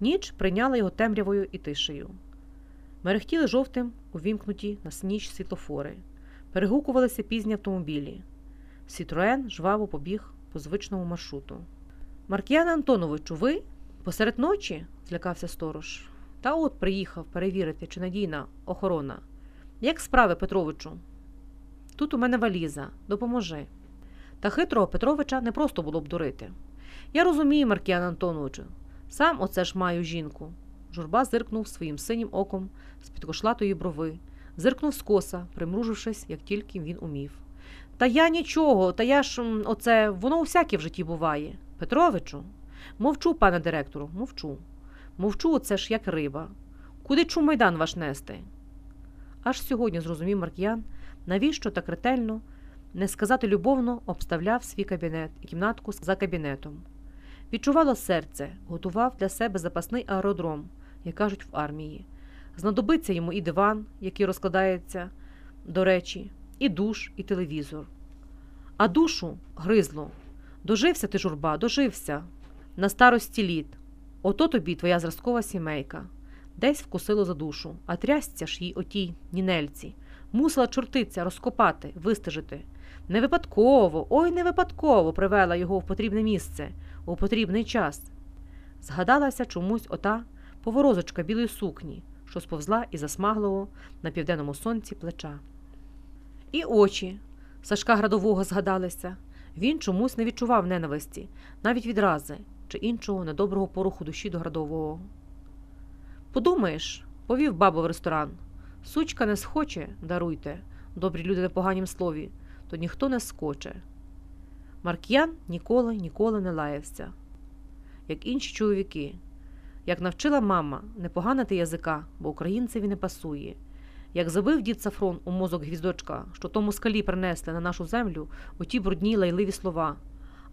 Ніч прийняла його темрявою і тишею. Мерехтіли жовтим увімкнуті на ніч світлофори, перегукувалися пізні автомобілі. Сітроен жваво побіг по звичному маршруту. Маркіяне Антоновичу, ви посеред ночі? злякався сторож. Та от приїхав перевірити, чи надійна охорона. Як справи, Петровичу? Тут у мене валіза, допоможи. Та хитрого Петровича не просто було б дурити. Я розумію, Маркіян Антоновичу, сам оце ж маю жінку. Журба зиркнув своїм синім оком з під кошлатої брови, зиркнув скоса, примружившись, як тільки він умів. Та я нічого, та я ж оце, воно усяке в житті буває. Петровичу, мовчу, пане директору, мовчу. Мовчу, оце ж як риба. Куди чу майдан ваш нести? Аж сьогодні зрозумів Маркіян, навіщо так ретельно, не сказати любовно, обставляв свій кабінет і кімнатку за кабінетом. Відчувало серце, готував для себе запасний аеродром, як кажуть в армії. Знадобиться йому і диван, який розкладається, до речі, і душ, і телевізор. А душу гризло. Дожився ти, журба, дожився. На старості літ. Ото тобі твоя зразкова сімейка. Десь вкусило за душу, а трясця ж їй отій нінельці. Мусила чортиця розкопати, вистежити. Не випадково, ой, не випадково привела його в потрібне місце, у потрібний час. Згадалася чомусь ота поворозочка білої сукні, що сповзла із засмаглого на південному сонці плеча. І очі Сашка Градового згадалися. Він чомусь не відчував ненависті, навіть відрази чи іншого недоброго поруху душі до Градового. Подумаєш, повів бабу в ресторан. Сучка не схоче, даруйте, добрі люди на поганім слові, то ніхто не скоче. Марк'ян ніколи, ніколи не лаявся, як інші чоловіки. Як навчила мама не поганити язика, бо українцеві не пасує. Як забив дід Сафрон у мозок гвіздочка, що тому скалі принесли на нашу землю оті брудні лайливі слова.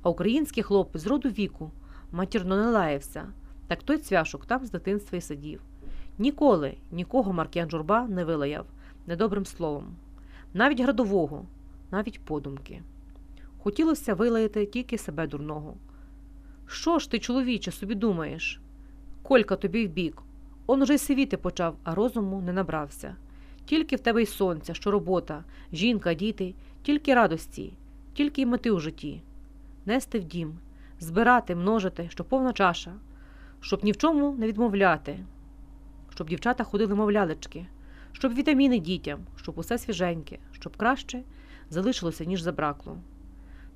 А український хлопець з роду віку матірно не лаявся, так той цвяшок там з дитинства й сидів. Ніколи нікого Маркіян Журба не вилаяв недобрим словом, навіть градового, навіть подумки. Хотілося вилаяти тільки себе дурного. Що ж ти, чоловіче, собі думаєш? Колька тобі вбік. Он уже й сивіти почав, а розуму не набрався. Тільки в тебе й сонця, що робота, жінка, діти, тільки радості, тільки й мети у житті. Нести в дім, збирати, множити, що повна чаша, щоб ні в чому не відмовляти, щоб дівчата ходили мовлялечки, щоб вітаміни дітям, щоб усе свіженьке, щоб краще залишилося, ніж забракло.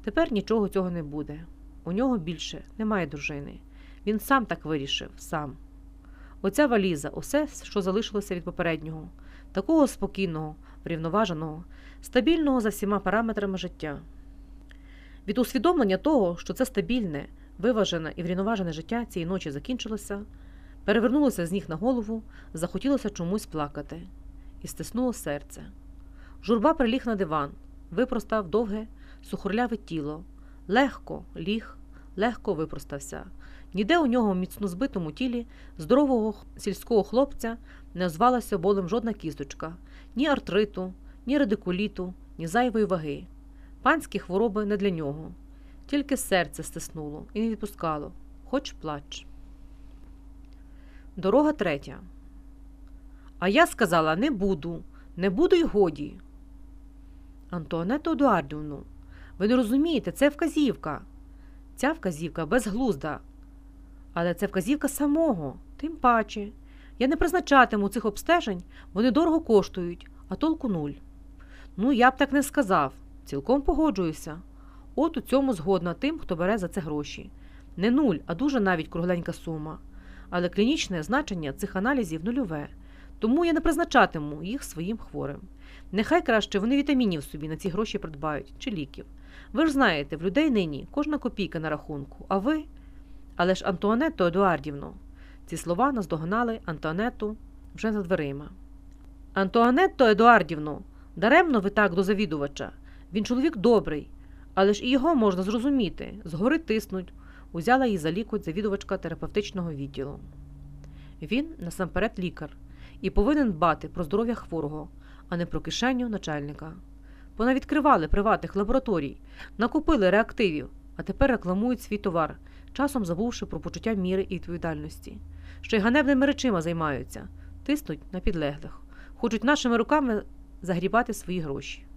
Тепер нічого цього не буде. У нього більше немає дружини. Він сам так вирішив, сам. Оця валіза, усе, що залишилося від попереднього, такого спокійного, врівноваженого, стабільного за всіма параметрами життя. Від усвідомлення того, що це стабільне, виважене і врівноважене життя цієї ночі закінчилося, перевернулося з ніг на голову, захотілося чомусь плакати, і стиснуло серце. Журба приліг на диван, випростав довге, сухорляве тіло, легко ліг, легко випростався. Ніде у нього в міцно збитому тілі здорового сільського хлопця не озвалася болем жодна кісточка, ні артриту, ні радикуліту, ні зайвої ваги. Панські хвороби не для нього. Тільки серце стиснуло і не відпускало, хоч плач. Дорога третя. А я сказала не буду, не буду й годі. Антуанетто Едуардівну, ви не розумієте, це вказівка. Ця вказівка безглузда. Але це вказівка самого, тим паче. Я не призначатиму цих обстежень, вони дорого коштують, а толку нуль. Ну, я б так не сказав, цілком погоджуюся. От у цьому згодна тим, хто бере за це гроші. Не нуль, а дуже навіть кругленька сума. Але клінічне значення цих аналізів нульове, тому я не призначатиму їх своїм хворим. Нехай краще вони вітамінів собі на ці гроші придбають чи ліків. Ви ж знаєте, в людей нині кожна копійка на рахунку, а ви. Але ж Антуанетто Едуардівно. Ці слова наздогнали Антуанетту вже за дверима. Антуанетто Едуардівно, даремно ви так до завідувача. Він чоловік добрий, але ж і його можна зрозуміти. Згори тиснуть, узяла її за лікоть завідувачка терапевтичного відділу. Він насамперед лікар і повинен дбати про здоров'я хворого, а не про кишеню начальника. Понавідкривали приватних лабораторій, накупили реактивів, а тепер рекламують свій товар, часом забувши про почуття міри і відповідальності. що й ганебними речима займаються, тиснуть на підлеглих, хочуть нашими руками загрібати свої гроші.